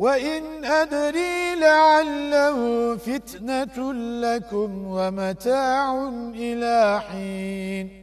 وَإِنْ أَدْرِي لَعَلَّهُ فِتْنَةٌ لَكُمْ وَمَتَاعٌ إِلَى حِينٍ.